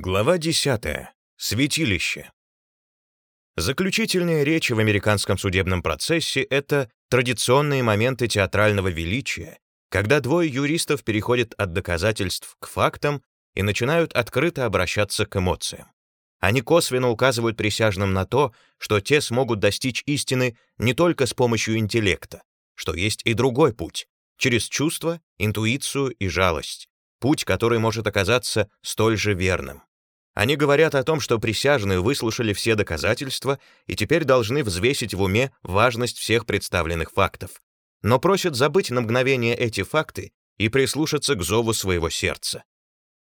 Глава 10. Святилище. Заключительные речи в американском судебном процессе — это традиционные моменты театрального величия, когда двое юристов переходят от доказательств к фактам и начинают открыто обращаться к эмоциям. Они косвенно указывают присяжным на то, что те смогут достичь истины не только с помощью интеллекта, что есть и другой путь — через чувства, интуицию и жалость, путь, который может оказаться столь же верным. Они говорят о том, что присяжные выслушали все доказательства и теперь должны взвесить в уме важность всех представленных фактов, но просят забыть на мгновение эти факты и прислушаться к зову своего сердца.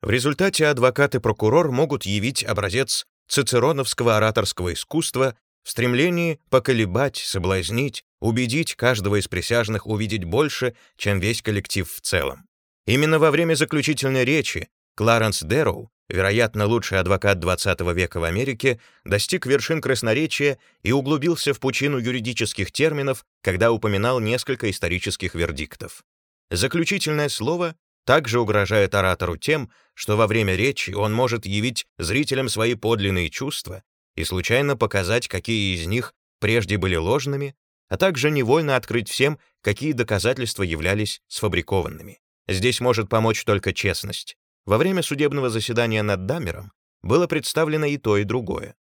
В результате адвокат и прокурор могут явить образец цицероновского ораторского искусства в стремлении поколебать, соблазнить, убедить каждого из присяжных увидеть больше, чем весь коллектив в целом. Именно во время заключительной речи Кларенс Дэрроу вероятно, лучший адвокат XX века в Америке, достиг вершин красноречия и углубился в пучину юридических терминов, когда упоминал несколько исторических вердиктов. Заключительное слово также угрожает оратору тем, что во время речи он может явить зрителям свои подлинные чувства и случайно показать, какие из них прежде были ложными, а также невольно открыть всем, какие доказательства являлись сфабрикованными. Здесь может помочь только честность. Во время судебного заседания над Дамером было представлено и то, и другое.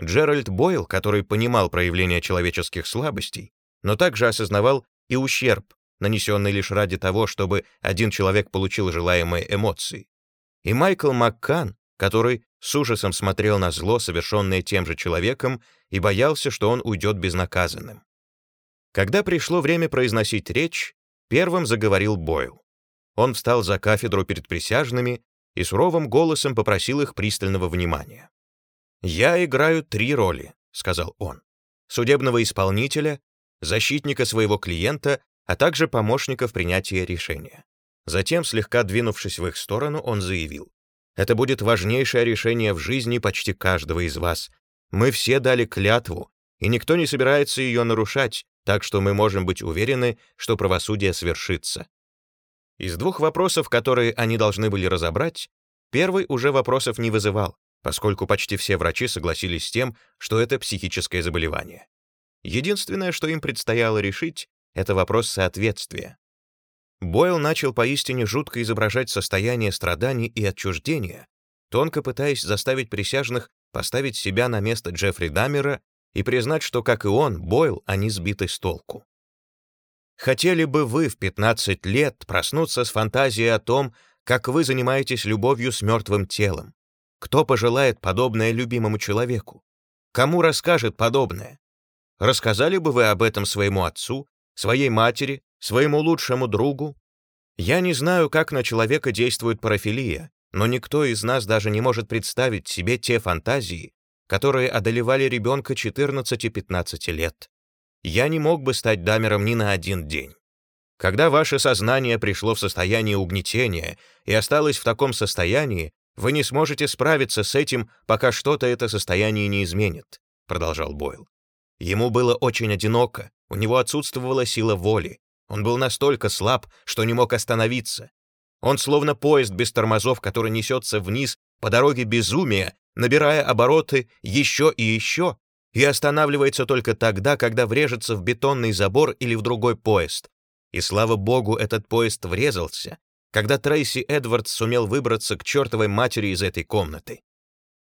Джеральд Бойл, который понимал проявление человеческих слабостей, но также осознавал и ущерб, нанесенный лишь ради того, чтобы один человек получил желаемые эмоции. И Майкл Маккан, который с ужасом смотрел на зло, совершенное тем же человеком, и боялся, что он уйдет безнаказанным. Когда пришло время произносить речь, первым заговорил Бойл. Он встал за кафедру перед присяжными и суровым голосом попросил их пристального внимания. «Я играю три роли», — сказал он. «Судебного исполнителя, защитника своего клиента, а также помощника в принятии решения». Затем, слегка двинувшись в их сторону, он заявил. «Это будет важнейшее решение в жизни почти каждого из вас. Мы все дали клятву, и никто не собирается ее нарушать, так что мы можем быть уверены, что правосудие свершится. Из двух вопросов, которые они должны были разобрать, первый уже вопросов не вызывал, поскольку почти все врачи согласились с тем, что это психическое заболевание. Единственное, что им предстояло решить, это вопрос соответствия. Бойл начал поистине жутко изображать состояние страданий и отчуждения, тонко пытаясь заставить присяжных поставить себя на место Джеффри Даммера и признать, что, как и он, Бойл, они сбиты с толку. Хотели бы вы в 15 лет проснуться с фантазией о том, как вы занимаетесь любовью с мертвым телом? Кто пожелает подобное любимому человеку? Кому расскажет подобное? Рассказали бы вы об этом своему отцу, своей матери, своему лучшему другу? Я не знаю, как на человека действует парафилия, но никто из нас даже не может представить себе те фантазии, которые одолевали ребенка 14-15 лет я не мог бы стать дамером ни на один день. Когда ваше сознание пришло в состояние угнетения и осталось в таком состоянии, вы не сможете справиться с этим, пока что-то это состояние не изменит», — продолжал Бойл. Ему было очень одиноко, у него отсутствовала сила воли. Он был настолько слаб, что не мог остановиться. Он словно поезд без тормозов, который несется вниз по дороге безумия, набирая обороты еще и еще, и останавливается только тогда, когда врежется в бетонный забор или в другой поезд. И слава богу, этот поезд врезался, когда Трейси Эдвардс сумел выбраться к чертовой матери из этой комнаты.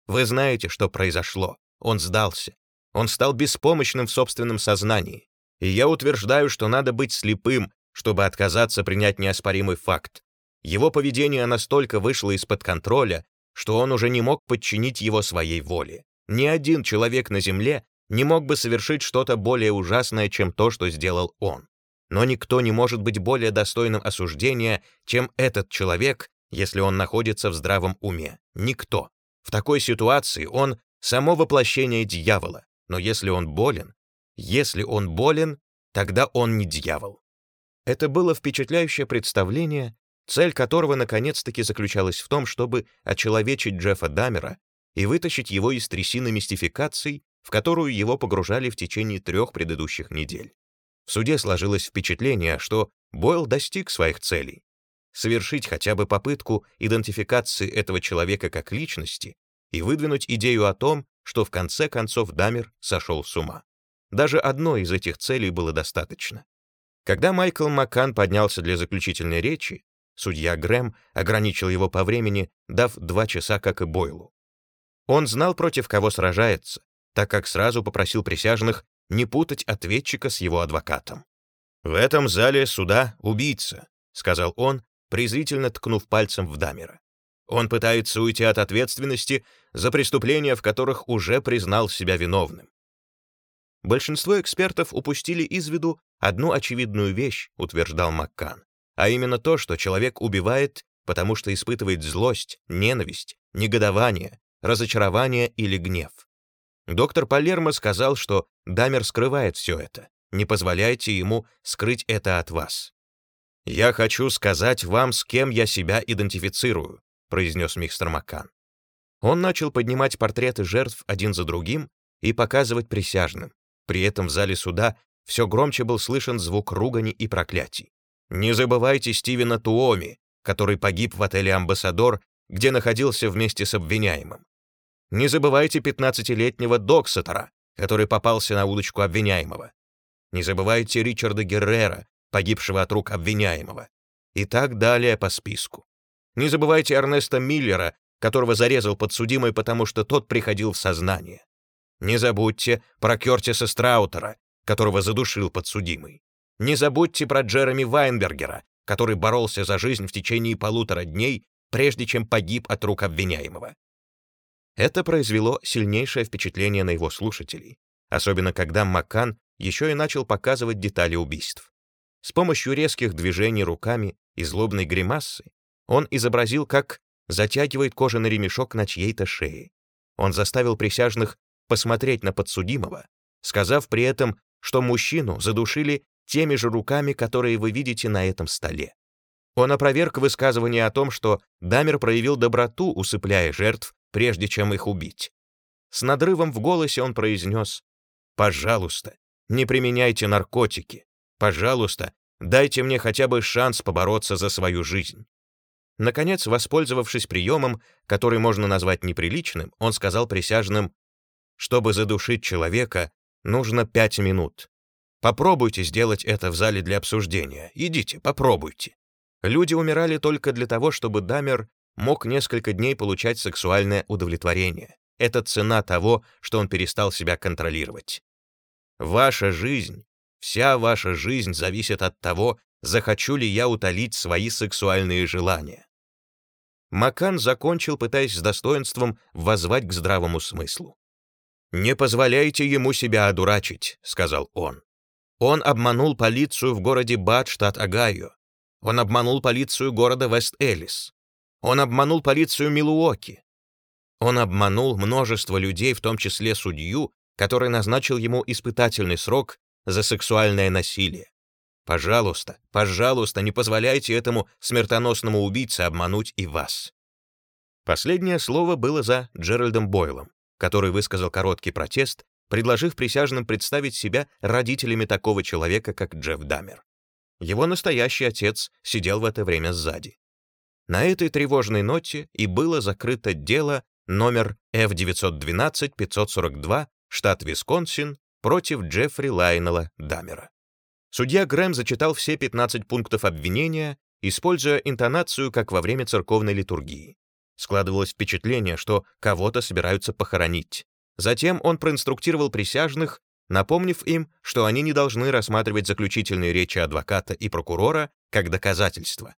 Вы знаете, что произошло. Он сдался. Он стал беспомощным в собственном сознании. И я утверждаю, что надо быть слепым, чтобы отказаться принять неоспоримый факт. Его поведение настолько вышло из-под контроля, что он уже не мог подчинить его своей воле. Ни один человек на Земле не мог бы совершить что-то более ужасное, чем то, что сделал он. Но никто не может быть более достойным осуждения, чем этот человек, если он находится в здравом уме. Никто. В такой ситуации он — само воплощение дьявола. Но если он болен, если он болен, тогда он не дьявол. Это было впечатляющее представление, цель которого наконец-таки заключалась в том, чтобы очеловечить Джеффа Дамера и вытащить его из трясины мистификаций, в которую его погружали в течение трех предыдущих недель. В суде сложилось впечатление, что Бойл достиг своих целей. совершить хотя бы попытку идентификации этого человека как личности и выдвинуть идею о том, что в конце концов Дамер сошел с ума. Даже одной из этих целей было достаточно. Когда Майкл Маккан поднялся для заключительной речи, судья Грэм ограничил его по времени, дав два часа, как и Бойлу. Он знал, против кого сражается, так как сразу попросил присяжных не путать ответчика с его адвокатом. «В этом зале суда убийца», — сказал он, презрительно ткнув пальцем в Дамера. «Он пытается уйти от ответственности за преступления, в которых уже признал себя виновным. Большинство экспертов упустили из виду одну очевидную вещь, утверждал Маккан, а именно то, что человек убивает, потому что испытывает злость, ненависть, негодование, разочарование или гнев. Доктор Палермо сказал, что Дамер скрывает все это. Не позволяйте ему скрыть это от вас. «Я хочу сказать вам, с кем я себя идентифицирую», произнес мистер Маккан. Он начал поднимать портреты жертв один за другим и показывать присяжным. При этом в зале суда все громче был слышен звук ругани и проклятий. Не забывайте Стивена Туоми, который погиб в отеле «Амбассадор», где находился вместе с обвиняемым. Не забывайте 15-летнего Доксетера, который попался на удочку обвиняемого. Не забывайте Ричарда Геррера, погибшего от рук обвиняемого. И так далее по списку. Не забывайте Эрнеста Миллера, которого зарезал подсудимый, потому что тот приходил в сознание. Не забудьте про Кертиса Страутера, которого задушил подсудимый. Не забудьте про Джереми Вайнбергера, который боролся за жизнь в течение полутора дней, прежде чем погиб от рук обвиняемого. Это произвело сильнейшее впечатление на его слушателей, особенно когда Маккан еще и начал показывать детали убийств. С помощью резких движений руками и злобной гримасы он изобразил, как затягивает кожаный ремешок на чьей-то шее. Он заставил присяжных посмотреть на подсудимого, сказав при этом, что мужчину задушили теми же руками, которые вы видите на этом столе. Он опроверг высказывание о том, что Дамер проявил доброту, усыпляя жертв, прежде чем их убить. С надрывом в голосе он произнес «Пожалуйста, не применяйте наркотики. Пожалуйста, дайте мне хотя бы шанс побороться за свою жизнь». Наконец, воспользовавшись приемом, который можно назвать неприличным, он сказал присяжным чтобы задушить человека, нужно пять минут. Попробуйте сделать это в зале для обсуждения. Идите, попробуйте. Люди умирали только для того, чтобы Дамер мог несколько дней получать сексуальное удовлетворение. Это цена того, что он перестал себя контролировать. Ваша жизнь, вся ваша жизнь зависит от того, захочу ли я утолить свои сексуальные желания. Макан закончил, пытаясь с достоинством воззвать к здравому смыслу. «Не позволяйте ему себя одурачить», — сказал он. Он обманул полицию в городе Бат, штат Огайо. Он обманул полицию города Вест-Элис. Он обманул полицию Милуоки. Он обманул множество людей, в том числе судью, который назначил ему испытательный срок за сексуальное насилие. Пожалуйста, пожалуйста, не позволяйте этому смертоносному убийце обмануть и вас. Последнее слово было за Джеральдом Бойлом который высказал короткий протест, предложив присяжным представить себя родителями такого человека, как Джефф Дамер. Его настоящий отец сидел в это время сзади. На этой тревожной ноте и было закрыто дело номер F912-542, штат Висконсин, против Джеффри Лайнелла Дамера. Судья Грэм зачитал все 15 пунктов обвинения, используя интонацию, как во время церковной литургии. Складывалось впечатление, что кого-то собираются похоронить. Затем он проинструктировал присяжных, напомнив им, что они не должны рассматривать заключительные речи адвоката и прокурора как доказательства.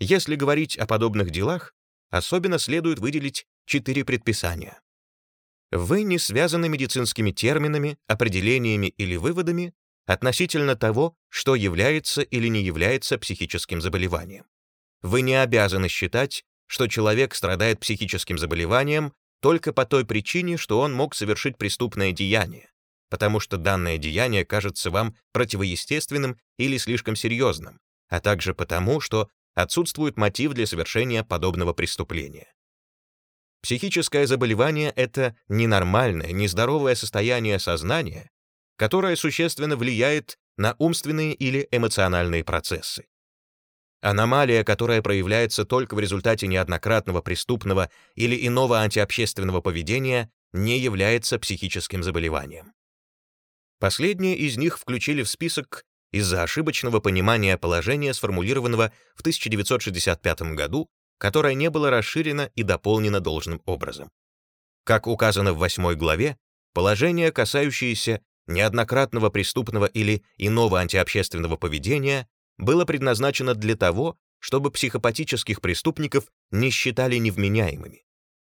Если говорить о подобных делах, особенно следует выделить четыре предписания. Вы не связаны медицинскими терминами, определениями или выводами относительно того, что является или не является психическим заболеванием. Вы не обязаны считать, что человек страдает психическим заболеванием только по той причине, что он мог совершить преступное деяние, потому что данное деяние кажется вам противоестественным или слишком серьезным, а также потому, что отсутствует мотив для совершения подобного преступления. Психическое заболевание — это ненормальное, нездоровое состояние сознания, которое существенно влияет на умственные или эмоциональные процессы. Аномалия, которая проявляется только в результате неоднократного преступного или иного антиобщественного поведения, не является психическим заболеванием. Последние из них включили в список из-за ошибочного понимания положения, сформулированного в 1965 году, которое не было расширено и дополнено должным образом. Как указано в восьмой главе, положение, касающееся неоднократного преступного или иного антиобщественного поведения, было предназначено для того, чтобы психопатических преступников не считали невменяемыми.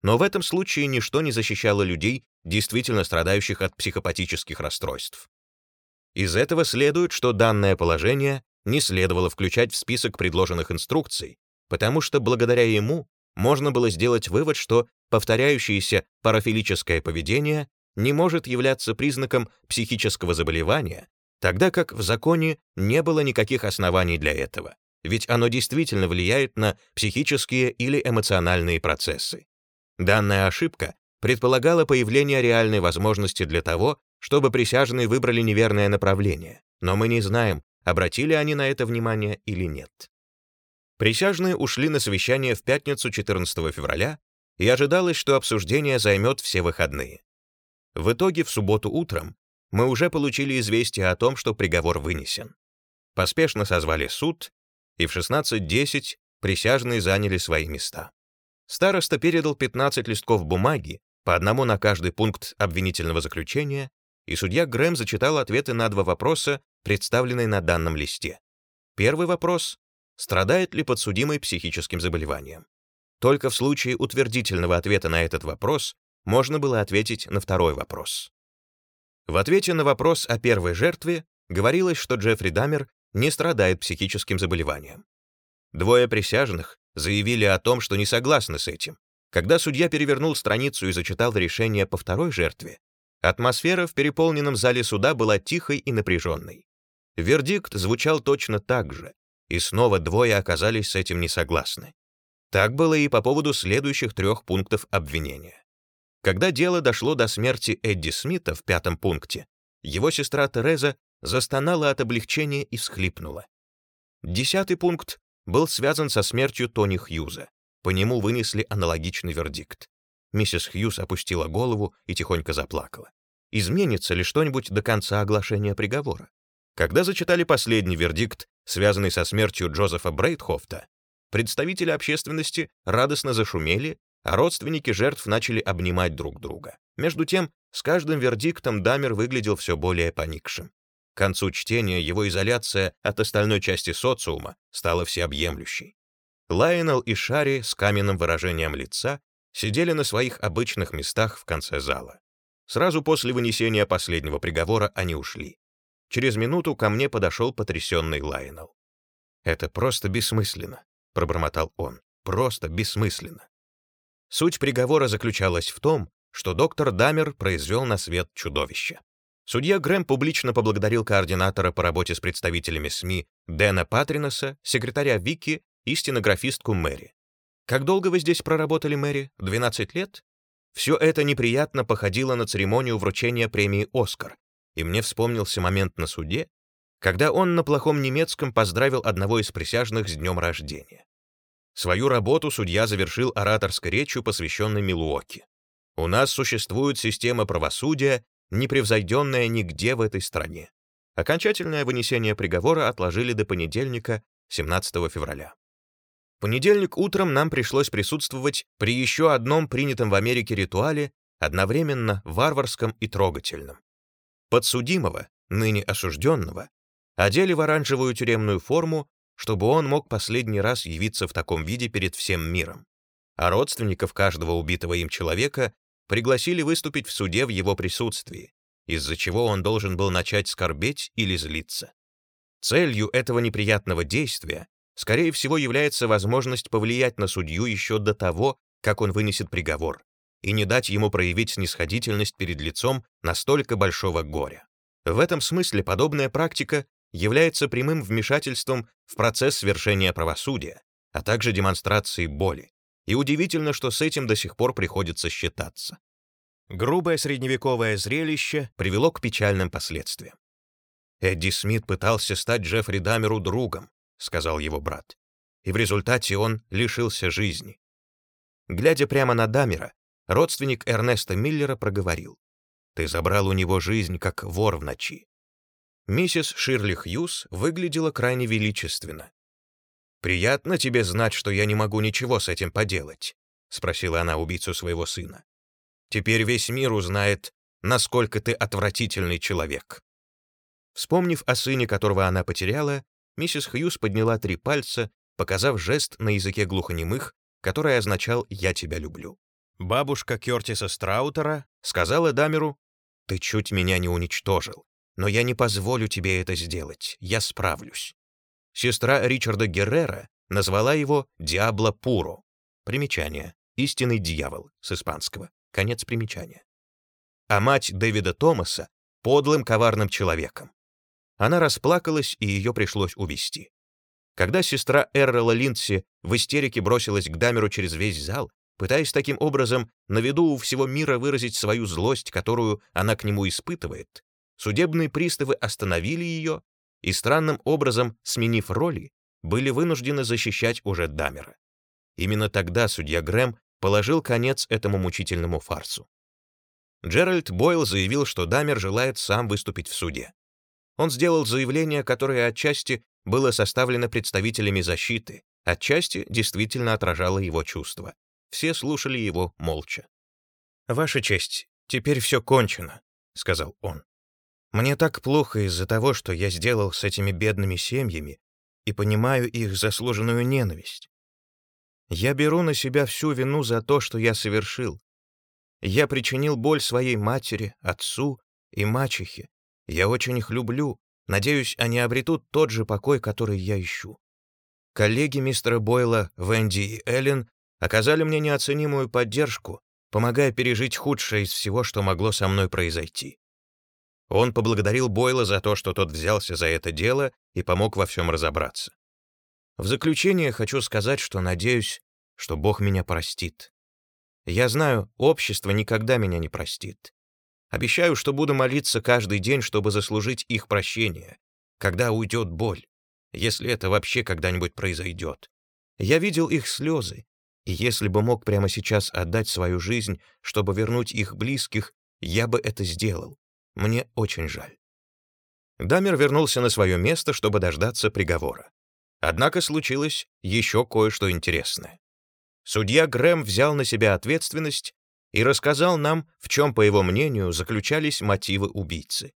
Но в этом случае ничто не защищало людей, действительно страдающих от психопатических расстройств. Из этого следует, что данное положение не следовало включать в список предложенных инструкций, потому что благодаря ему можно было сделать вывод, что повторяющееся парафилическое поведение не может являться признаком психического заболевания, тогда как в законе не было никаких оснований для этого, ведь оно действительно влияет на психические или эмоциональные процессы. Данная ошибка предполагала появление реальной возможности для того, чтобы присяжные выбрали неверное направление, но мы не знаем, обратили они на это внимание или нет. Присяжные ушли на совещание в пятницу 14 февраля, и ожидалось, что обсуждение займет все выходные. В итоге в субботу утром мы уже получили известие о том, что приговор вынесен. Поспешно созвали суд, и в 16.10 присяжные заняли свои места. Староста передал 15 листков бумаги, по одному на каждый пункт обвинительного заключения, и судья Грэм зачитал ответы на два вопроса, представленные на данном листе. Первый вопрос — страдает ли подсудимый психическим заболеванием? Только в случае утвердительного ответа на этот вопрос можно было ответить на второй вопрос. В ответе на вопрос о первой жертве говорилось, что Джеффри Дамер не страдает психическим заболеванием. Двое присяжных заявили о том, что не согласны с этим. Когда судья перевернул страницу и зачитал решение по второй жертве, атмосфера в переполненном зале суда была тихой и напряженной. Вердикт звучал точно так же, и снова двое оказались с этим не согласны. Так было и по поводу следующих трех пунктов обвинения. Когда дело дошло до смерти Эдди Смита в пятом пункте, его сестра Тереза застонала от облегчения и всхлипнула. Десятый пункт был связан со смертью Тони Хьюза. По нему вынесли аналогичный вердикт. Миссис Хьюз опустила голову и тихонько заплакала. Изменится ли что-нибудь до конца оглашения приговора? Когда зачитали последний вердикт, связанный со смертью Джозефа Брейтхофта, представители общественности радостно зашумели, а родственники жертв начали обнимать друг друга. Между тем, с каждым вердиктом Дамер выглядел все более поникшим. К концу чтения его изоляция от остальной части социума стала всеобъемлющей. Лайонел и Шари с каменным выражением лица сидели на своих обычных местах в конце зала. Сразу после вынесения последнего приговора они ушли. Через минуту ко мне подошел потрясенный Лайонел. «Это просто бессмысленно», — пробормотал он. «Просто бессмысленно». Суть приговора заключалась в том, что доктор Дамер произвел на свет чудовище. Судья Грэм публично поблагодарил координатора по работе с представителями СМИ Дэна Патриноса, секретаря Вики и стенографистку Мэри. «Как долго вы здесь проработали, Мэри? 12 лет?» Все это неприятно походило на церемонию вручения премии «Оскар», и мне вспомнился момент на суде, когда он на плохом немецком поздравил одного из присяжных с днем рождения. Свою работу судья завершил ораторской речью, посвященной Милуоки. «У нас существует система правосудия, непревзойденная нигде в этой стране. Окончательное вынесение приговора отложили до понедельника, 17 февраля. Понедельник утром нам пришлось присутствовать при еще одном принятом в Америке ритуале, одновременно варварском и трогательном. Подсудимого, ныне осужденного, одели в оранжевую тюремную форму, чтобы он мог последний раз явиться в таком виде перед всем миром. А родственников каждого убитого им человека пригласили выступить в суде в его присутствии, из-за чего он должен был начать скорбеть или злиться. Целью этого неприятного действия, скорее всего, является возможность повлиять на судью еще до того, как он вынесет приговор, и не дать ему проявить снисходительность перед лицом настолько большого горя. В этом смысле подобная практика является прямым вмешательством в процесс свершения правосудия, а также демонстрацией боли, и удивительно, что с этим до сих пор приходится считаться. Грубое средневековое зрелище привело к печальным последствиям. «Эдди Смит пытался стать Джеффри Дамеру другом», — сказал его брат. и в результате он лишился жизни. Глядя прямо на Дамера, родственник Эрнеста Миллера проговорил. «Ты забрал у него жизнь, как вор в ночи». Миссис Ширли Хьюз выглядела крайне величественно. «Приятно тебе знать, что я не могу ничего с этим поделать», — спросила она убийцу своего сына. «Теперь весь мир узнает, насколько ты отвратительный человек». Вспомнив о сыне, которого она потеряла, миссис Хьюз подняла три пальца, показав жест на языке глухонемых, который означал «я тебя люблю». Бабушка Кертиса Страутера сказала Дамеру, «Ты чуть меня не уничтожил, но я не позволю тебе это сделать, я справлюсь». Сестра Ричарда Геррера назвала его «Диабло Пуро». Примечание. «Истинный дьявол» с испанского. Конец примечания. А мать Дэвида Томаса — подлым коварным человеком. Она расплакалась, и ее пришлось увести. Когда сестра Эррела Линдси в истерике бросилась к Дамеру через весь зал, пытаясь таким образом на виду у всего мира выразить свою злость, которую она к нему испытывает, судебные приставы остановили ее и, странным образом сменив роли, были вынуждены защищать уже Дамера. Именно тогда судья Грэм положил конец этому мучительному фарсу. Джеральд Бойл заявил, что Дамер желает сам выступить в суде. Он сделал заявление, которое отчасти было составлено представителями защиты, отчасти действительно отражало его чувства. Все слушали его молча. «Ваша честь, теперь все кончено», — сказал он. «Мне так плохо из-за того, что я сделал с этими бедными семьями, и понимаю их заслуженную ненависть. Я беру на себя всю вину за то, что я совершил. Я причинил боль своей матери, отцу и мачехе, я очень их люблю. Надеюсь, они обретут тот же покой, который я ищу. Коллеги мистера Бойла, Венди и Эллен оказали мне неоценимую поддержку, помогая пережить худшее из всего, что могло со мной произойти. Он поблагодарил Бойла за то, что тот взялся за это дело и помог во всем разобраться. В заключение хочу сказать, что надеюсь, что Бог меня простит. Я знаю, общество никогда меня не простит. Обещаю, что буду молиться каждый день, чтобы заслужить их прощение, когда уйдет боль, если это вообще когда-нибудь произойдет. Я видел их слезы, и если бы мог прямо сейчас отдать свою жизнь, чтобы вернуть их близких, я бы это сделал. Мне очень жаль. Дамер вернулся на свое место, чтобы дождаться приговора. Однако случилось еще кое-что интересное. Судья Грэм взял на себя ответственность и рассказал нам, в чем, по его мнению, заключались мотивы убийцы.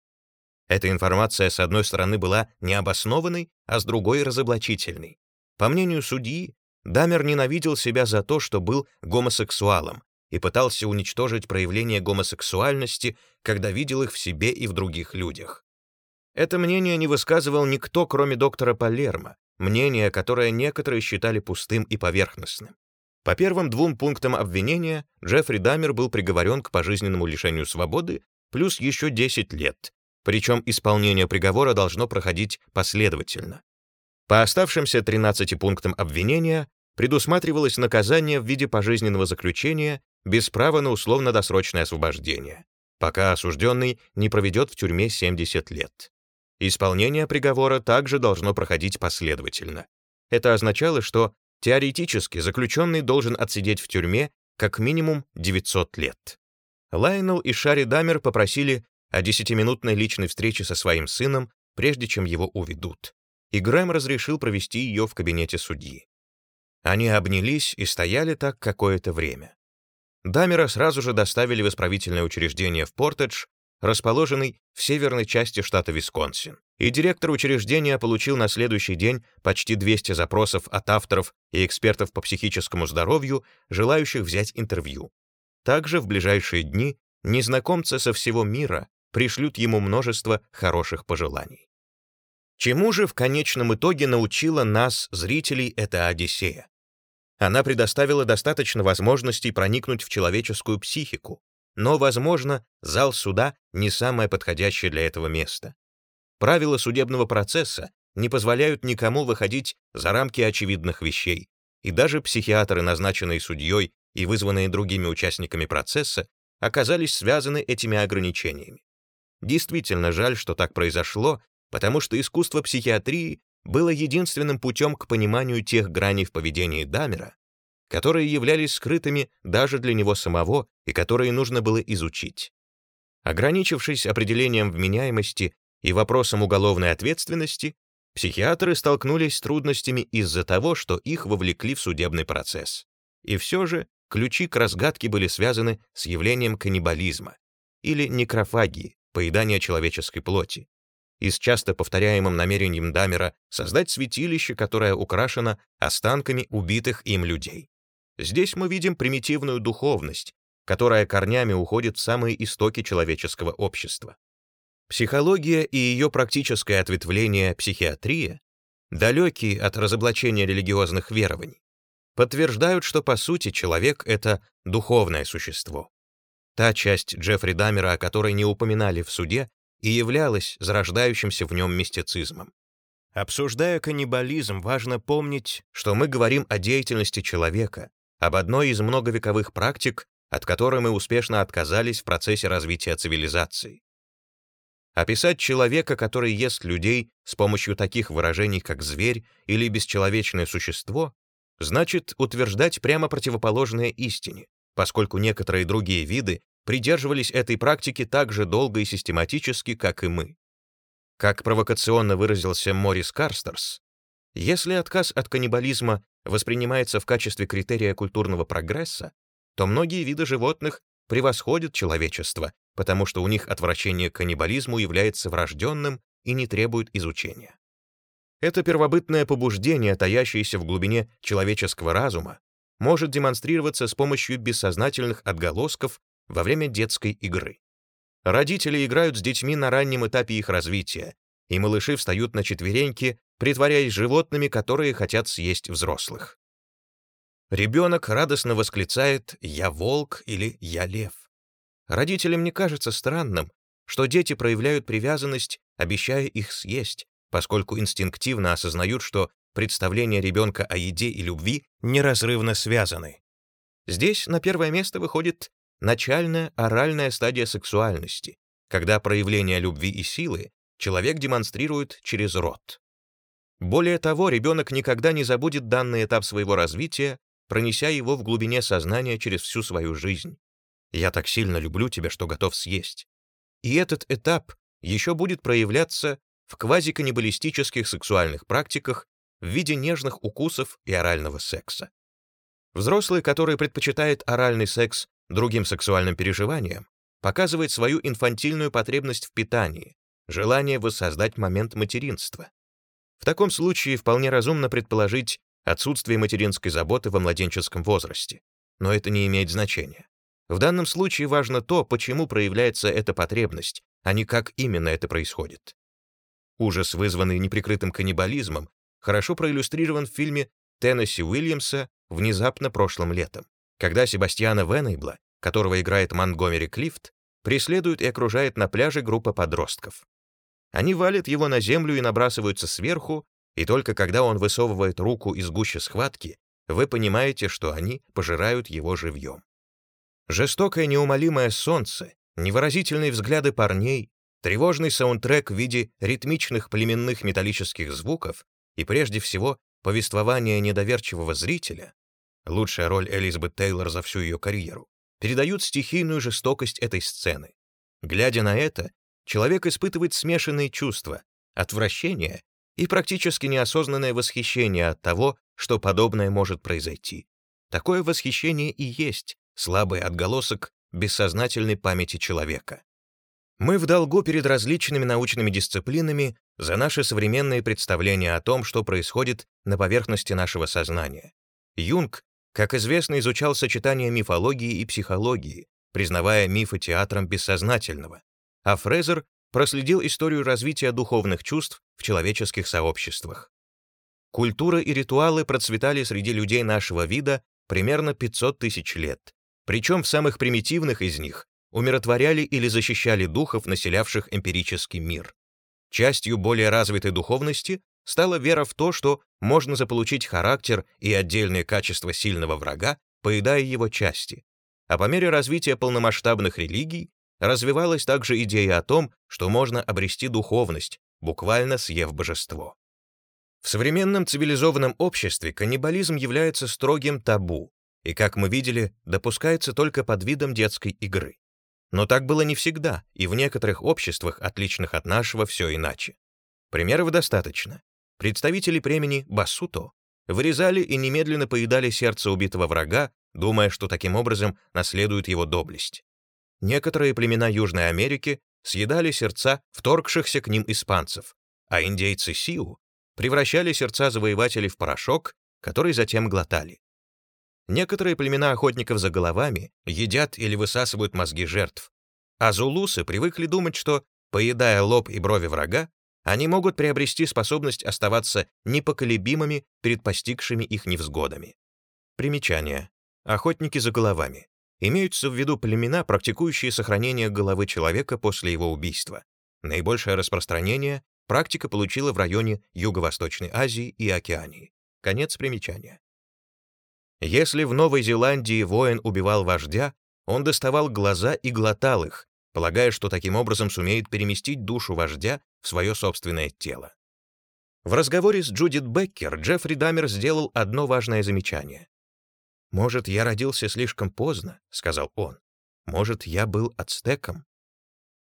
Эта информация, с одной стороны, была необоснованной, а с другой — разоблачительной. По мнению судьи, Дамер ненавидел себя за то, что был гомосексуалом, и пытался уничтожить проявление гомосексуальности, когда видел их в себе и в других людях. Это мнение не высказывал никто, кроме доктора Палермо, мнение, которое некоторые считали пустым и поверхностным. По первым двум пунктам обвинения Джеффри Дамер был приговорен к пожизненному лишению свободы плюс еще 10 лет, причем исполнение приговора должно проходить последовательно. По оставшимся 13 пунктам обвинения предусматривалось наказание в виде пожизненного заключения без права на условно-досрочное освобождение, пока осужденный не проведет в тюрьме 70 лет. Исполнение приговора также должно проходить последовательно. Это означало, что Теоретически заключенный должен отсидеть в тюрьме как минимум 900 лет. Лайнел и Шари Дамер попросили о десятиминутной личной встрече со своим сыном, прежде чем его уведут, и Грэм разрешил провести ее в кабинете судьи. Они обнялись и стояли так какое-то время. Дамера сразу же доставили в исправительное учреждение в Портедж, расположенный в северной части штата Висконсин. И директор учреждения получил на следующий день почти 200 запросов от авторов и экспертов по психическому здоровью, желающих взять интервью. Также в ближайшие дни незнакомцы со всего мира пришлют ему множество хороших пожеланий. Чему же в конечном итоге научила нас, зрителей, эта Одиссея? Она предоставила достаточно возможностей проникнуть в человеческую психику, но, возможно, зал суда не самое подходящее для этого место. Правила судебного процесса не позволяют никому выходить за рамки очевидных вещей, и даже психиатры, назначенные судьей и вызванные другими участниками процесса, оказались связаны этими ограничениями. Действительно жаль, что так произошло, потому что искусство психиатрии было единственным путем к пониманию тех граней в поведении Дамера, которые являлись скрытыми даже для него самого и которые нужно было изучить. Ограничившись определением вменяемости и вопросом уголовной ответственности, психиатры столкнулись с трудностями из-за того, что их вовлекли в судебный процесс. И все же ключи к разгадке были связаны с явлением каннибализма или некрофагии, поедания человеческой плоти, и с часто повторяемым намерением Дамера создать святилище, которое украшено останками убитых им людей. Здесь мы видим примитивную духовность, которая корнями уходит в самые истоки человеческого общества. Психология и ее практическое ответвление психиатрия, далекие от разоблачения религиозных верований, подтверждают, что по сути человек — это духовное существо. Та часть Джеффри Дамера, о которой не упоминали в суде, и являлась зарождающимся в нем мистицизмом. Обсуждая каннибализм, важно помнить, что мы говорим о деятельности человека, об одной из многовековых практик, от которой мы успешно отказались в процессе развития цивилизации. Описать человека, который ест людей с помощью таких выражений, как «зверь» или «бесчеловечное существо», значит утверждать прямо противоположное истине, поскольку некоторые другие виды придерживались этой практики так же долго и систематически, как и мы. Как провокационно выразился Морис Карстерс, если отказ от каннибализма воспринимается в качестве критерия культурного прогресса, то многие виды животных превосходят человечество, потому что у них отвращение к каннибализму является врожденным и не требует изучения. Это первобытное побуждение, таящееся в глубине человеческого разума, может демонстрироваться с помощью бессознательных отголосков во время детской игры. Родители играют с детьми на раннем этапе их развития, и малыши встают на четвереньки, притворяясь животными, которые хотят съесть взрослых. Ребенок радостно восклицает «я волк» или «я лев». Родителям не кажется странным, что дети проявляют привязанность, обещая их съесть, поскольку инстинктивно осознают, что представления ребенка о еде и любви неразрывно связаны. Здесь на первое место выходит начальная оральная стадия сексуальности, когда проявление любви и силы человек демонстрирует через рот. Более того, ребенок никогда не забудет данный этап своего развития, пронеся его в глубине сознания через всю свою жизнь. «Я так сильно люблю тебя, что готов съесть». И этот этап еще будет проявляться в квазиканнибалистических сексуальных практиках в виде нежных укусов и орального секса. Взрослый, который предпочитает оральный секс другим сексуальным переживаниям, показывает свою инфантильную потребность в питании, желание воссоздать момент материнства. В таком случае вполне разумно предположить отсутствие материнской заботы во младенческом возрасте, но это не имеет значения. В данном случае важно то, почему проявляется эта потребность, а не как именно это происходит. Ужас, вызванный неприкрытым каннибализмом, хорошо проиллюстрирован в фильме Теннесси Уильямса «Внезапно прошлым летом» когда Себастьяна Венейбла, которого играет Монгомери Клифт, преследует и окружает на пляже группа подростков. Они валят его на землю и набрасываются сверху, и только когда он высовывает руку из гущи схватки, вы понимаете, что они пожирают его живьем. Жестокое неумолимое солнце, невыразительные взгляды парней, тревожный саундтрек в виде ритмичных племенных металлических звуков и, прежде всего, повествование недоверчивого зрителя лучшая роль Элизабет Тейлор за всю ее карьеру, передают стихийную жестокость этой сцены. Глядя на это, человек испытывает смешанные чувства, отвращение и практически неосознанное восхищение от того, что подобное может произойти. Такое восхищение и есть слабый отголосок бессознательной памяти человека. Мы в долгу перед различными научными дисциплинами за наши современные представления о том, что происходит на поверхности нашего сознания. Юнг как известно, изучал сочетание мифологии и психологии, признавая мифы театром бессознательного, а Фрезер проследил историю развития духовных чувств в человеческих сообществах. Культура и ритуалы процветали среди людей нашего вида примерно 500 тысяч лет, причем в самых примитивных из них умиротворяли или защищали духов, населявших эмпирический мир. Частью более развитой духовности стала вера в то, что можно заполучить характер и отдельные качества сильного врага, поедая его части. А по мере развития полномасштабных религий развивалась также идея о том, что можно обрести духовность, буквально съев божество. В современном цивилизованном обществе каннибализм является строгим табу и, как мы видели, допускается только под видом детской игры. Но так было не всегда, и в некоторых обществах, отличных от нашего, все иначе. Примеров достаточно. Представители племени Басуто вырезали и немедленно поедали сердце убитого врага, думая, что таким образом наследуют его доблесть. Некоторые племена Южной Америки съедали сердца вторгшихся к ним испанцев, а индейцы Сиу превращали сердца завоевателей в порошок, который затем глотали. Некоторые племена охотников за головами едят или высасывают мозги жертв, а зулусы привыкли думать, что, поедая лоб и брови врага, они могут приобрести способность оставаться непоколебимыми перед постигшими их невзгодами. Примечание. Охотники за головами. Имеются в виду племена, практикующие сохранение головы человека после его убийства. Наибольшее распространение практика получила в районе Юго-Восточной Азии и Океании. Конец примечания. Если в Новой Зеландии воин убивал вождя, он доставал глаза и глотал их, полагая, что таким образом сумеет переместить душу вождя в свое собственное тело. В разговоре с Джудит Беккер Джеффри Дамер сделал одно важное замечание. «Может, я родился слишком поздно», — сказал он. «Может, я был ацтеком?»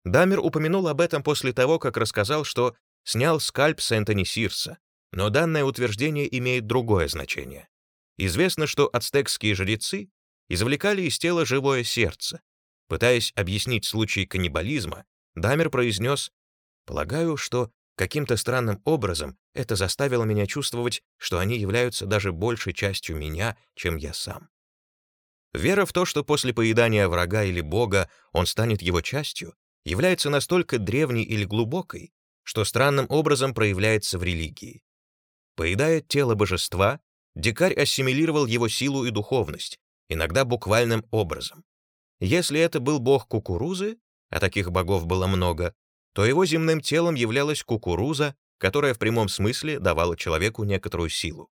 Дамер упомянул об этом после того, как рассказал, что снял скальп с Энтони Сирса, но данное утверждение имеет другое значение. Известно, что ацтекские жрецы извлекали из тела живое сердце. Пытаясь объяснить случай каннибализма, Дамер произнес «Полагаю, что каким-то странным образом это заставило меня чувствовать, что они являются даже большей частью меня, чем я сам». Вера в то, что после поедания врага или бога он станет его частью, является настолько древней или глубокой, что странным образом проявляется в религии. Поедая тело божества, дикарь ассимилировал его силу и духовность, иногда буквальным образом. Если это был бог кукурузы, а таких богов было много, то его земным телом являлась кукуруза, которая в прямом смысле давала человеку некоторую силу.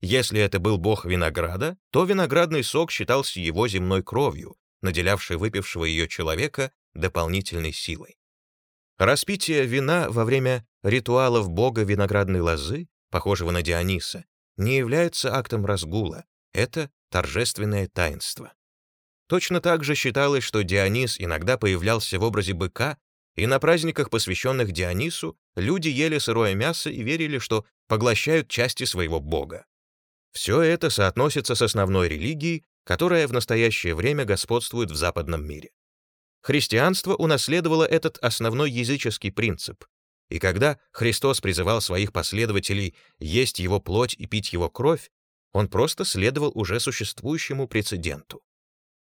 Если это был бог винограда, то виноградный сок считался его земной кровью, наделявшей выпившего ее человека дополнительной силой. Распитие вина во время ритуалов бога виноградной лозы, похожего на Диониса, не является актом разгула, это торжественное таинство. Точно так же считалось, что Дионис иногда появлялся в образе быка, и на праздниках, посвященных Дионису, люди ели сырое мясо и верили, что поглощают части своего бога. Все это соотносится с основной религией, которая в настоящее время господствует в западном мире. Христианство унаследовало этот основной языческий принцип, и когда Христос призывал своих последователей есть его плоть и пить его кровь, он просто следовал уже существующему прецеденту.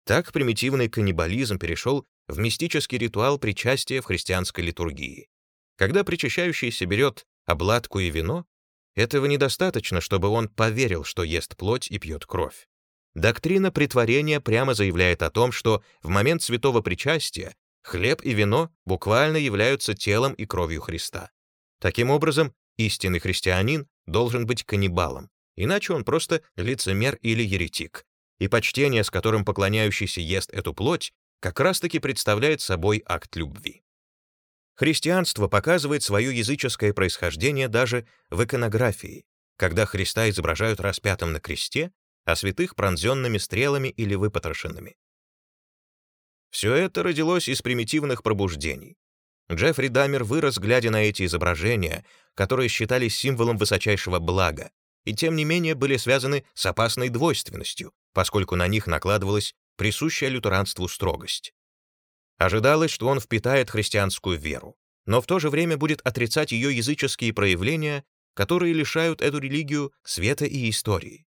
Так примитивный каннибализм перешел в мистический ритуал причастия в христианской литургии. Когда причащающийся берет обладку и вино, этого недостаточно, чтобы он поверил, что ест плоть и пьет кровь. Доктрина притворения прямо заявляет о том, что в момент святого причастия Хлеб и вино буквально являются телом и кровью Христа. Таким образом, истинный христианин должен быть каннибалом, иначе он просто лицемер или еретик. И почтение, с которым поклоняющийся ест эту плоть, как раз-таки представляет собой акт любви. Христианство показывает свое языческое происхождение даже в иконографии, когда Христа изображают распятым на кресте, а святых пронзенными стрелами или выпотрошенными. Все это родилось из примитивных пробуждений. Джеффри Дамер вырос, глядя на эти изображения, которые считались символом высочайшего блага, и тем не менее были связаны с опасной двойственностью, поскольку на них накладывалась присущая лютеранству строгость. Ожидалось, что он впитает христианскую веру, но в то же время будет отрицать ее языческие проявления, которые лишают эту религию света и истории.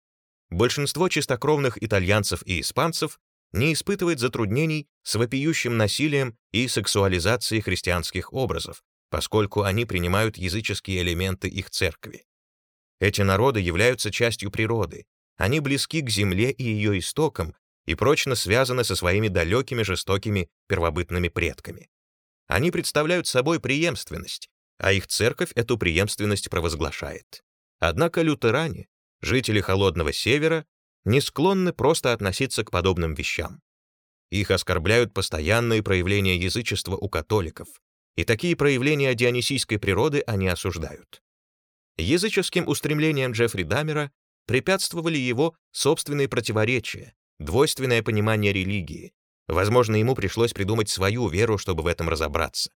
Большинство чистокровных итальянцев и испанцев не испытывает затруднений с вопиющим насилием и сексуализацией христианских образов, поскольку они принимают языческие элементы их церкви. Эти народы являются частью природы, они близки к земле и ее истокам и прочно связаны со своими далекими жестокими первобытными предками. Они представляют собой преемственность, а их церковь эту преемственность провозглашает. Однако лютеране, жители холодного севера, не склонны просто относиться к подобным вещам. Их оскорбляют постоянные проявления язычества у католиков, и такие проявления дионисийской природы они осуждают. Языческим устремлениям Джеффри Дамера препятствовали его собственные противоречия, двойственное понимание религии. Возможно, ему пришлось придумать свою веру, чтобы в этом разобраться.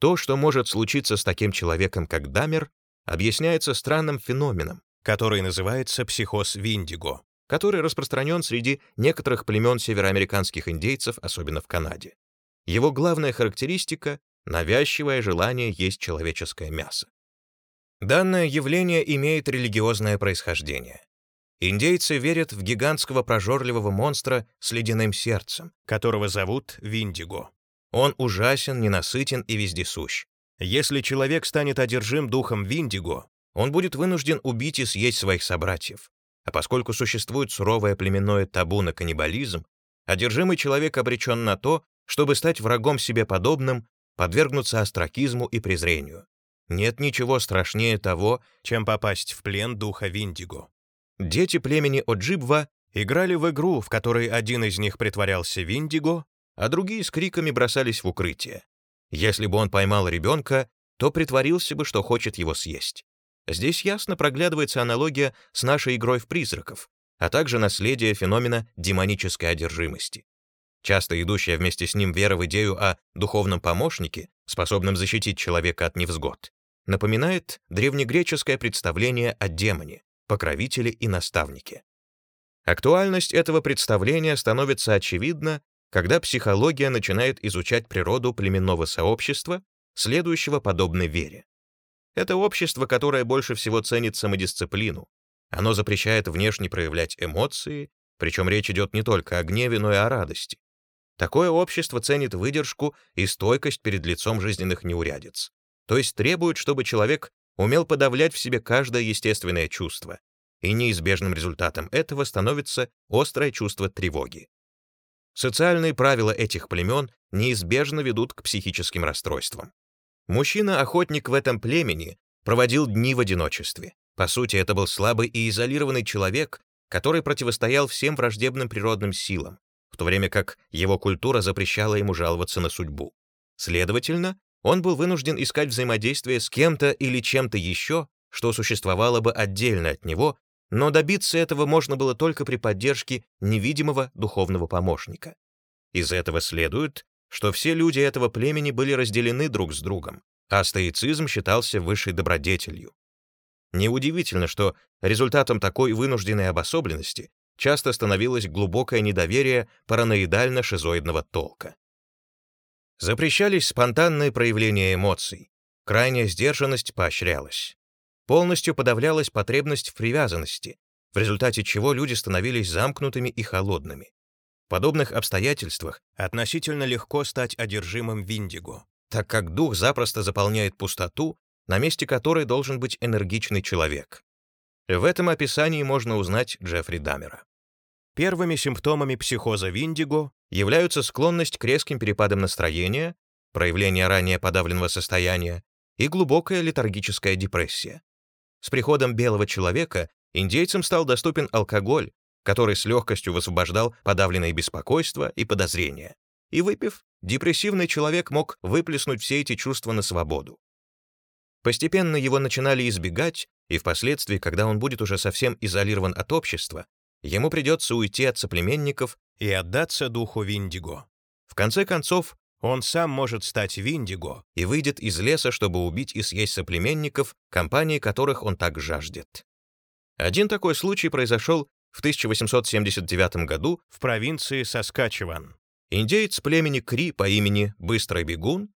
То, что может случиться с таким человеком, как Дамер, объясняется странным феноменом, который называется психоз Виндиго, который распространен среди некоторых племен североамериканских индейцев, особенно в Канаде. Его главная характеристика — навязчивое желание есть человеческое мясо. Данное явление имеет религиозное происхождение. Индейцы верят в гигантского прожорливого монстра с ледяным сердцем, которого зовут Виндиго. Он ужасен, ненасытен и вездесущ. Если человек станет одержим духом Виндиго, он будет вынужден убить и съесть своих собратьев. А поскольку существует суровое племенное табу на каннибализм, одержимый человек обречен на то, чтобы стать врагом себе подобным, подвергнуться остракизму и презрению. Нет ничего страшнее того, чем попасть в плен духа Виндиго. Дети племени Оджибва играли в игру, в которой один из них притворялся Виндиго, а другие с криками бросались в укрытие. Если бы он поймал ребенка, то притворился бы, что хочет его съесть. Здесь ясно проглядывается аналогия с нашей игрой в призраков, а также наследие феномена демонической одержимости. Часто идущая вместе с ним вера в идею о духовном помощнике, способном защитить человека от невзгод, напоминает древнегреческое представление о демоне, покровителе и наставнике. Актуальность этого представления становится очевидна, когда психология начинает изучать природу племенного сообщества, следующего подобной вере. Это общество, которое больше всего ценит самодисциплину. Оно запрещает внешне проявлять эмоции, причем речь идет не только о гневе, но и о радости. Такое общество ценит выдержку и стойкость перед лицом жизненных неурядиц. То есть требует, чтобы человек умел подавлять в себе каждое естественное чувство, и неизбежным результатом этого становится острое чувство тревоги. Социальные правила этих племен неизбежно ведут к психическим расстройствам. Мужчина-охотник в этом племени проводил дни в одиночестве. По сути, это был слабый и изолированный человек, который противостоял всем враждебным природным силам, в то время как его культура запрещала ему жаловаться на судьбу. Следовательно, он был вынужден искать взаимодействие с кем-то или чем-то еще, что существовало бы отдельно от него но добиться этого можно было только при поддержке невидимого духовного помощника. Из этого следует, что все люди этого племени были разделены друг с другом, а стоицизм считался высшей добродетелью. Неудивительно, что результатом такой вынужденной обособленности часто становилось глубокое недоверие параноидально-шизоидного толка. Запрещались спонтанные проявления эмоций, крайняя сдержанность поощрялась полностью подавлялась потребность в привязанности, в результате чего люди становились замкнутыми и холодными. В подобных обстоятельствах относительно легко стать одержимым виндиго, так как дух запросто заполняет пустоту, на месте которой должен быть энергичный человек. В этом описании можно узнать Джеффри Дамера. Первыми симптомами психоза виндиго являются склонность к резким перепадам настроения, проявление ранее подавленного состояния и глубокая летаргическая депрессия. С приходом белого человека индейцам стал доступен алкоголь, который с легкостью высвобождал подавленные беспокойства и подозрения. И выпив, депрессивный человек мог выплеснуть все эти чувства на свободу. Постепенно его начинали избегать, и впоследствии, когда он будет уже совсем изолирован от общества, ему придется уйти от соплеменников и отдаться духу Виндиго. В конце концов, он сам может стать Виндиго и выйдет из леса, чтобы убить и съесть соплеменников, компании которых он так жаждет. Один такой случай произошел в 1879 году в провинции Саскачеван. Индеец племени Кри по имени Быстрый Бегун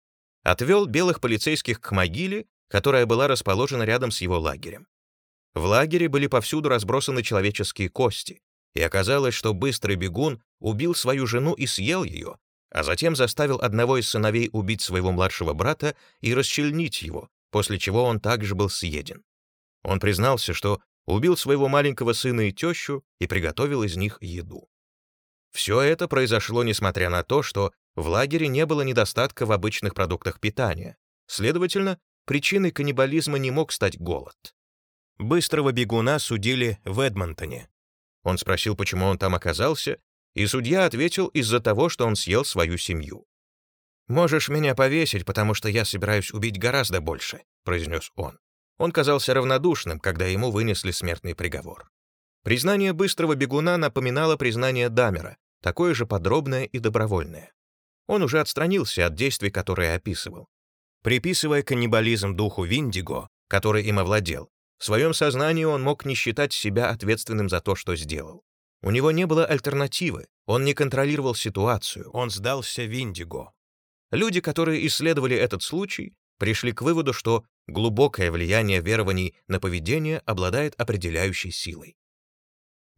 отвел белых полицейских к могиле, которая была расположена рядом с его лагерем. В лагере были повсюду разбросаны человеческие кости, и оказалось, что Быстрый Бегун убил свою жену и съел ее, а затем заставил одного из сыновей убить своего младшего брата и расчленить его, после чего он также был съеден. Он признался, что убил своего маленького сына и тещу и приготовил из них еду. Все это произошло несмотря на то, что в лагере не было недостатка в обычных продуктах питания. Следовательно, причиной каннибализма не мог стать голод. Быстрого бегуна судили в Эдмонтоне. Он спросил, почему он там оказался, и судья ответил из-за того, что он съел свою семью. «Можешь меня повесить, потому что я собираюсь убить гораздо больше», — произнес он. Он казался равнодушным, когда ему вынесли смертный приговор. Признание быстрого бегуна напоминало признание Дамера, такое же подробное и добровольное. Он уже отстранился от действий, которые описывал. Приписывая каннибализм духу Виндиго, который им овладел, в своем сознании он мог не считать себя ответственным за то, что сделал. У него не было альтернативы, он не контролировал ситуацию, он сдался Виндиго. Люди, которые исследовали этот случай, пришли к выводу, что глубокое влияние верований на поведение обладает определяющей силой.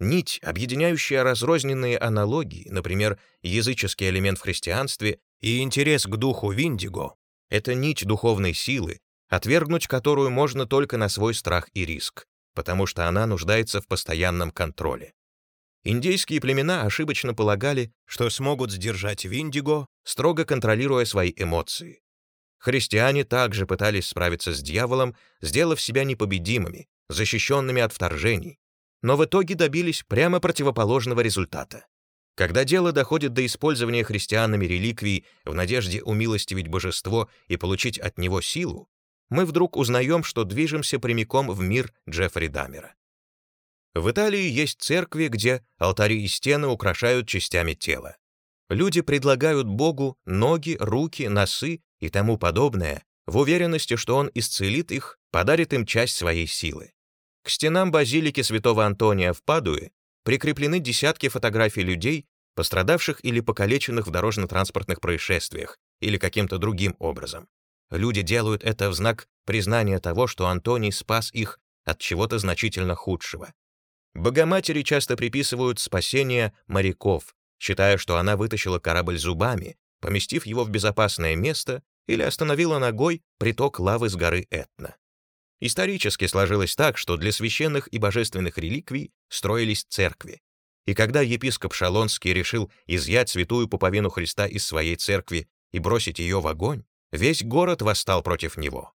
Нить, объединяющая разрозненные аналогии, например, языческий элемент в христианстве и интерес к духу Виндиго, это нить духовной силы, отвергнуть которую можно только на свой страх и риск, потому что она нуждается в постоянном контроле. Индейские племена ошибочно полагали, что смогут сдержать Виндиго, строго контролируя свои эмоции. Христиане также пытались справиться с дьяволом, сделав себя непобедимыми, защищенными от вторжений, но в итоге добились прямо противоположного результата. Когда дело доходит до использования христианами реликвий в надежде умилостивить божество и получить от него силу, мы вдруг узнаем, что движемся прямиком в мир Джеффри Дамера. В Италии есть церкви, где алтари и стены украшают частями тела. Люди предлагают Богу ноги, руки, носы и тому подобное, в уверенности, что он исцелит их, подарит им часть своей силы. К стенам базилики святого Антония в Падуе прикреплены десятки фотографий людей, пострадавших или покалеченных в дорожно-транспортных происшествиях или каким-то другим образом. Люди делают это в знак признания того, что Антоний спас их от чего-то значительно худшего. Богоматери часто приписывают спасение моряков, считая, что она вытащила корабль зубами, поместив его в безопасное место или остановила ногой приток лавы с горы Этна. Исторически сложилось так, что для священных и божественных реликвий строились церкви. И когда епископ Шалонский решил изъять святую пуповину Христа из своей церкви и бросить ее в огонь, весь город восстал против него.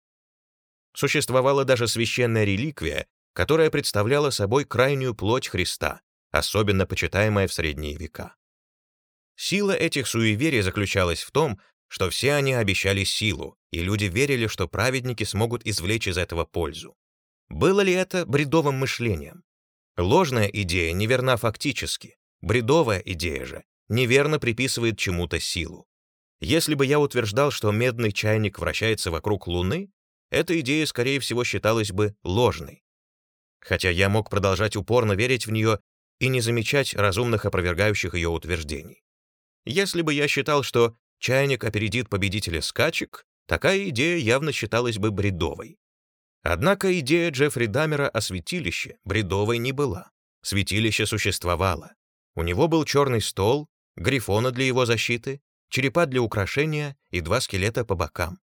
Существовала даже священная реликвия, которая представляла собой крайнюю плоть Христа, особенно почитаемая в средние века. Сила этих суеверий заключалась в том, что все они обещали силу, и люди верили, что праведники смогут извлечь из этого пользу. Было ли это бредовым мышлением? Ложная идея неверна фактически, бредовая идея же неверно приписывает чему-то силу. Если бы я утверждал, что медный чайник вращается вокруг Луны, эта идея, скорее всего, считалась бы ложной. Хотя я мог продолжать упорно верить в нее и не замечать разумных опровергающих ее утверждений. Если бы я считал, что чайник опередит победителя скачек, такая идея явно считалась бы бредовой. Однако идея Джеффри Дамера о святилище бредовой не была. Святилище существовало. У него был черный стол, грифона для его защиты, черепа для украшения и два скелета по бокам.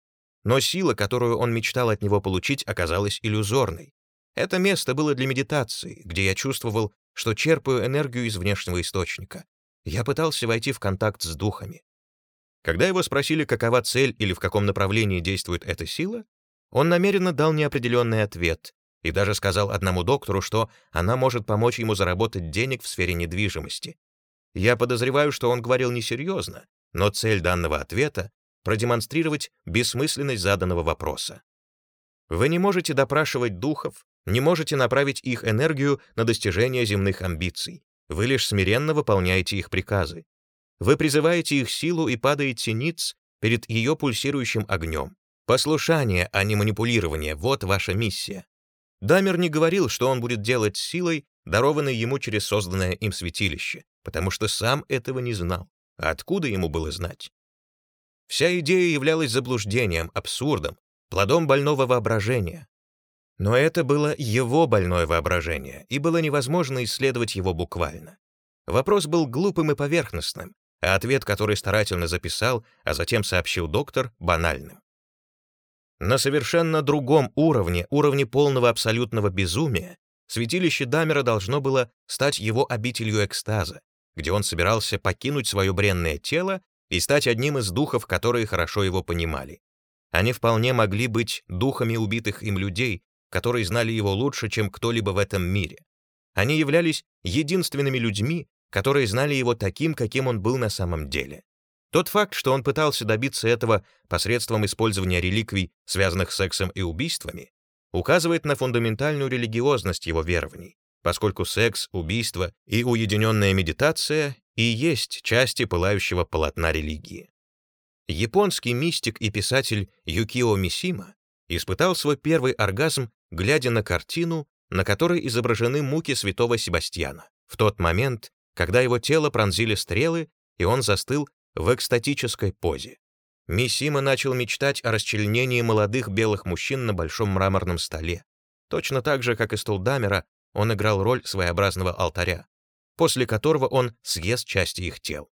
Но сила, которую он мечтал от него получить, оказалась иллюзорной. Это место было для медитации, где я чувствовал, что черпаю энергию из внешнего источника. Я пытался войти в контакт с духами. Когда его спросили, какова цель или в каком направлении действует эта сила, он намеренно дал неопределенный ответ и даже сказал одному доктору, что она может помочь ему заработать денег в сфере недвижимости. Я подозреваю, что он говорил несерьезно, но цель данного ответа — продемонстрировать бессмысленность заданного вопроса. Вы не можете допрашивать духов, не можете направить их энергию на достижение земных амбиций. Вы лишь смиренно выполняете их приказы. Вы призываете их силу и падаете ниц перед ее пульсирующим огнем. Послушание, а не манипулирование — вот ваша миссия. Дамер не говорил, что он будет делать силой, дарованной ему через созданное им святилище, потому что сам этого не знал. А откуда ему было знать? Вся идея являлась заблуждением, абсурдом, плодом больного воображения. Но это было его больное воображение, и было невозможно исследовать его буквально. Вопрос был глупым и поверхностным, а ответ, который старательно записал, а затем сообщил доктор, банальным. На совершенно другом уровне, уровне полного абсолютного безумия, святилище Дамера должно было стать его обителью экстаза, где он собирался покинуть свое бренное тело и стать одним из духов, которые хорошо его понимали. Они вполне могли быть духами убитых им людей, которые знали его лучше, чем кто-либо в этом мире. Они являлись единственными людьми, которые знали его таким, каким он был на самом деле. Тот факт, что он пытался добиться этого посредством использования реликвий, связанных с сексом и убийствами, указывает на фундаментальную религиозность его верований, поскольку секс, убийство и уединенная медитация и есть части пылающего полотна религии. Японский мистик и писатель Юкио Мисима испытал свой первый оргазм, глядя на картину, на которой изображены муки святого Себастьяна, в тот момент, когда его тело пронзили стрелы, и он застыл в экстатической позе. Мисима начал мечтать о расчленении молодых белых мужчин на большом мраморном столе. Точно так же, как и стол Дамера, он играл роль своеобразного алтаря, после которого он съест части их тел.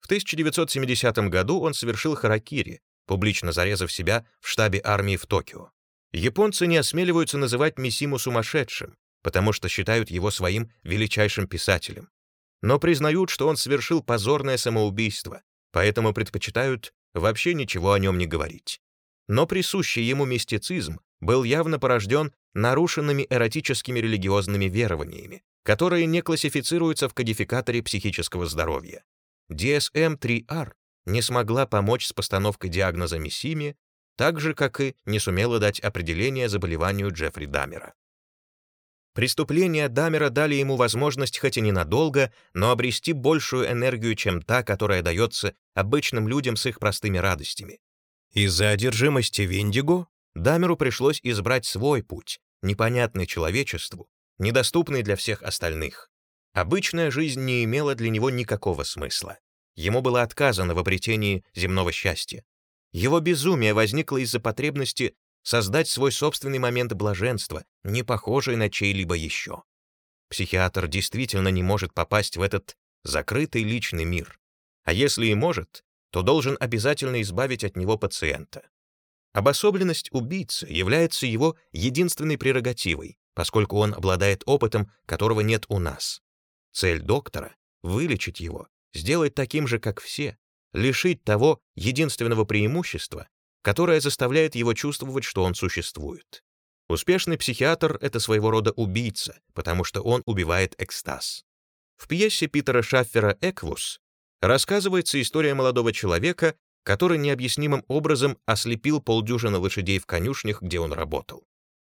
В 1970 году он совершил харакири, публично зарезав себя в штабе армии в Токио. Японцы не осмеливаются называть Мисиму сумасшедшим, потому что считают его своим величайшим писателем. Но признают, что он совершил позорное самоубийство, поэтому предпочитают вообще ничего о нем не говорить. Но присущий ему мистицизм был явно порожден нарушенными эротическими религиозными верованиями, которые не классифицируются в кодификаторе психического здоровья. DSM-3R не смогла помочь с постановкой диагноза Миссими, так же, как и не сумела дать определение заболеванию Джеффри Дамера. Преступления Дамера дали ему возможность хоть и ненадолго, но обрести большую энергию, чем та, которая дается обычным людям с их простыми радостями. Из-за одержимости Виндиго Дамеру пришлось избрать свой путь, непонятный человечеству, недоступный для всех остальных. Обычная жизнь не имела для него никакого смысла. Ему было отказано в обретении земного счастья. Его безумие возникло из-за потребности создать свой собственный момент блаженства, не похожий на чей-либо еще. Психиатр действительно не может попасть в этот закрытый личный мир. А если и может, то должен обязательно избавить от него пациента. Обособленность убийцы является его единственной прерогативой, поскольку он обладает опытом, которого нет у нас. Цель доктора — вылечить его, сделать таким же, как все, лишить того единственного преимущества, которое заставляет его чувствовать, что он существует. Успешный психиатр — это своего рода убийца, потому что он убивает экстаз. В пьесе Питера Шаффера «Эквус» рассказывается история молодого человека, который необъяснимым образом ослепил полдюжины лошадей в конюшнях, где он работал.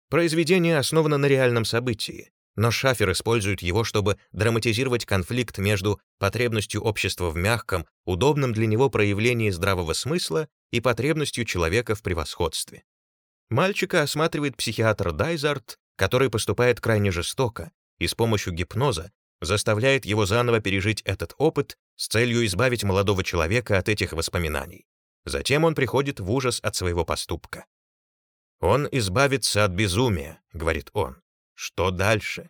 Произведение основано на реальном событии, но Шафер использует его, чтобы драматизировать конфликт между потребностью общества в мягком, удобном для него проявлении здравого смысла и потребностью человека в превосходстве. Мальчика осматривает психиатр Дайзард, который поступает крайне жестоко и с помощью гипноза заставляет его заново пережить этот опыт с целью избавить молодого человека от этих воспоминаний. Затем он приходит в ужас от своего поступка. «Он избавится от безумия», — говорит он. «Что дальше?»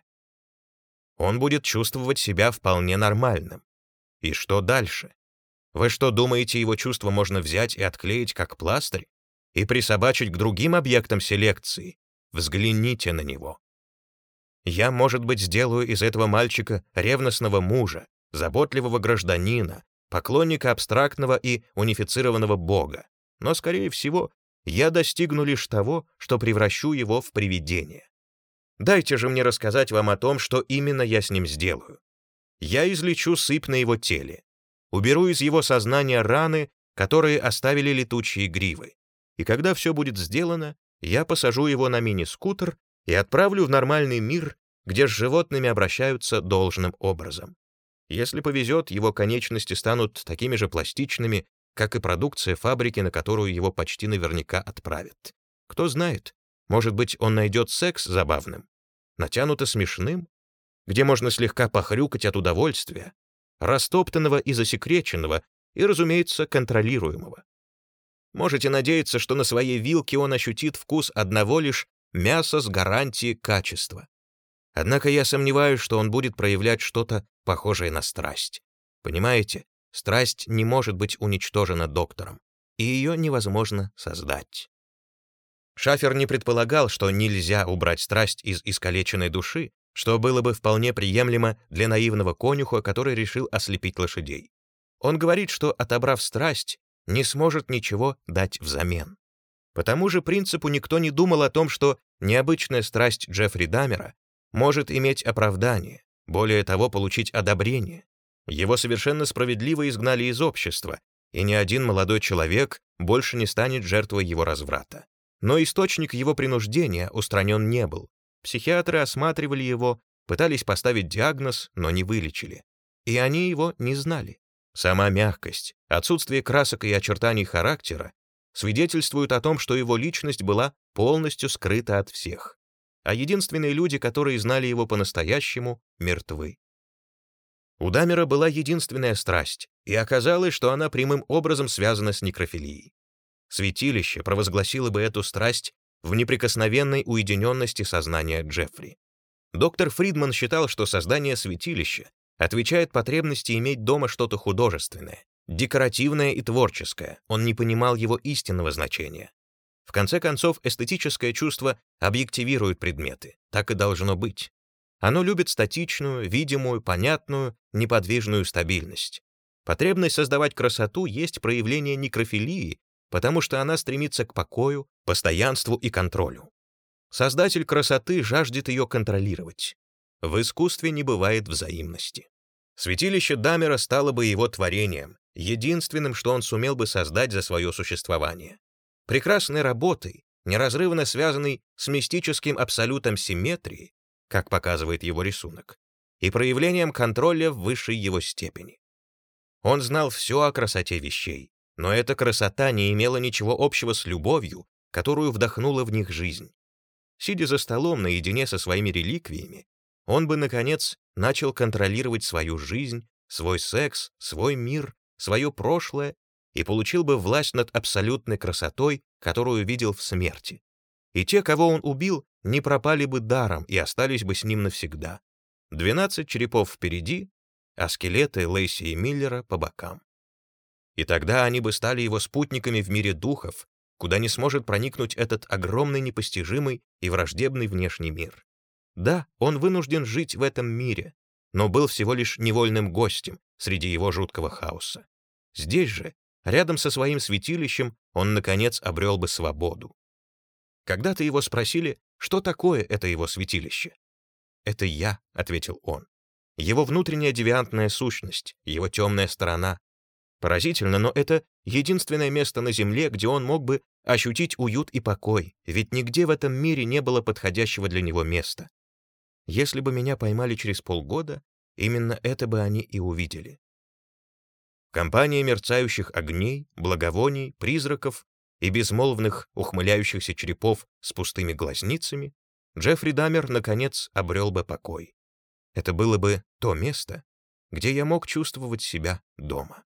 Он будет чувствовать себя вполне нормальным. И что дальше? Вы что, думаете, его чувства можно взять и отклеить как пластырь и присобачить к другим объектам селекции? Взгляните на него. Я, может быть, сделаю из этого мальчика ревностного мужа, заботливого гражданина, поклонника абстрактного и унифицированного бога. Но, скорее всего, я достигну лишь того, что превращу его в привидение. Дайте же мне рассказать вам о том, что именно я с ним сделаю. Я излечу сыпь на его теле, уберу из его сознания раны, которые оставили летучие гривы. И когда все будет сделано, я посажу его на мини-скутер и отправлю в нормальный мир, где с животными обращаются должным образом. Если повезет, его конечности станут такими же пластичными, как и продукция фабрики, на которую его почти наверняка отправят. Кто знает, может быть, он найдет секс забавным, натянуто смешным, где можно слегка похрюкать от удовольствия, растоптанного и засекреченного, и, разумеется, контролируемого. Можете надеяться, что на своей вилке он ощутит вкус одного лишь мяса с гарантией качества. Однако я сомневаюсь, что он будет проявлять что-то похожее на страсть. Понимаете, страсть не может быть уничтожена доктором, и ее невозможно создать. Шафер не предполагал, что нельзя убрать страсть из искалеченной души, что было бы вполне приемлемо для наивного конюха, который решил ослепить лошадей. Он говорит, что, отобрав страсть, не сможет ничего дать взамен. По тому же принципу никто не думал о том, что необычная страсть Джеффри Дамера может иметь оправдание, более того, получить одобрение. Его совершенно справедливо изгнали из общества, и ни один молодой человек больше не станет жертвой его разврата. Но источник его принуждения устранен не был. Психиатры осматривали его, пытались поставить диагноз, но не вылечили. И они его не знали. Сама мягкость, отсутствие красок и очертаний характера свидетельствуют о том, что его личность была полностью скрыта от всех. А единственные люди, которые знали его по-настоящему, мертвы. У Дамера была единственная страсть, и оказалось, что она прямым образом связана с некрофилией. Святилище провозгласило бы эту страсть в неприкосновенной уединенности сознания Джеффри. Доктор Фридман считал, что создание святилища отвечает потребности иметь дома что-то художественное, декоративное и творческое. Он не понимал его истинного значения. В конце концов, эстетическое чувство объективирует предметы. Так и должно быть. Оно любит статичную, видимую, понятную, неподвижную стабильность. Потребность создавать красоту есть проявление некрофилии, потому что она стремится к покою, постоянству и контролю. Создатель красоты жаждет ее контролировать. В искусстве не бывает взаимности. Святилище Дамера стало бы его творением, единственным, что он сумел бы создать за свое существование. Прекрасной работой, неразрывно связанной с мистическим абсолютом симметрии, как показывает его рисунок, и проявлением контроля в высшей его степени. Он знал все о красоте вещей, но эта красота не имела ничего общего с любовью, которую вдохнула в них жизнь. Сидя за столом наедине со своими реликвиями, он бы, наконец, начал контролировать свою жизнь, свой секс, свой мир, свое прошлое и получил бы власть над абсолютной красотой, которую видел в смерти. И те, кого он убил, не пропали бы даром и остались бы с ним навсегда. Двенадцать черепов впереди, а скелеты Лейси и Миллера по бокам. И тогда они бы стали его спутниками в мире духов, куда не сможет проникнуть этот огромный непостижимый и враждебный внешний мир. Да, он вынужден жить в этом мире, но был всего лишь невольным гостем среди его жуткого хаоса. Здесь же, рядом со своим святилищем, он, наконец, обрел бы свободу. Когда-то его спросили, что такое это его святилище. «Это я», — ответил он. «Его внутренняя девиантная сущность, его темная сторона, Поразительно, но это единственное место на Земле, где он мог бы ощутить уют и покой, ведь нигде в этом мире не было подходящего для него места. Если бы меня поймали через полгода, именно это бы они и увидели. Компания мерцающих огней, благовоний, призраков и безмолвных ухмыляющихся черепов с пустыми глазницами, Джеффри Дамер, наконец, обрел бы покой. Это было бы то место, где я мог чувствовать себя дома.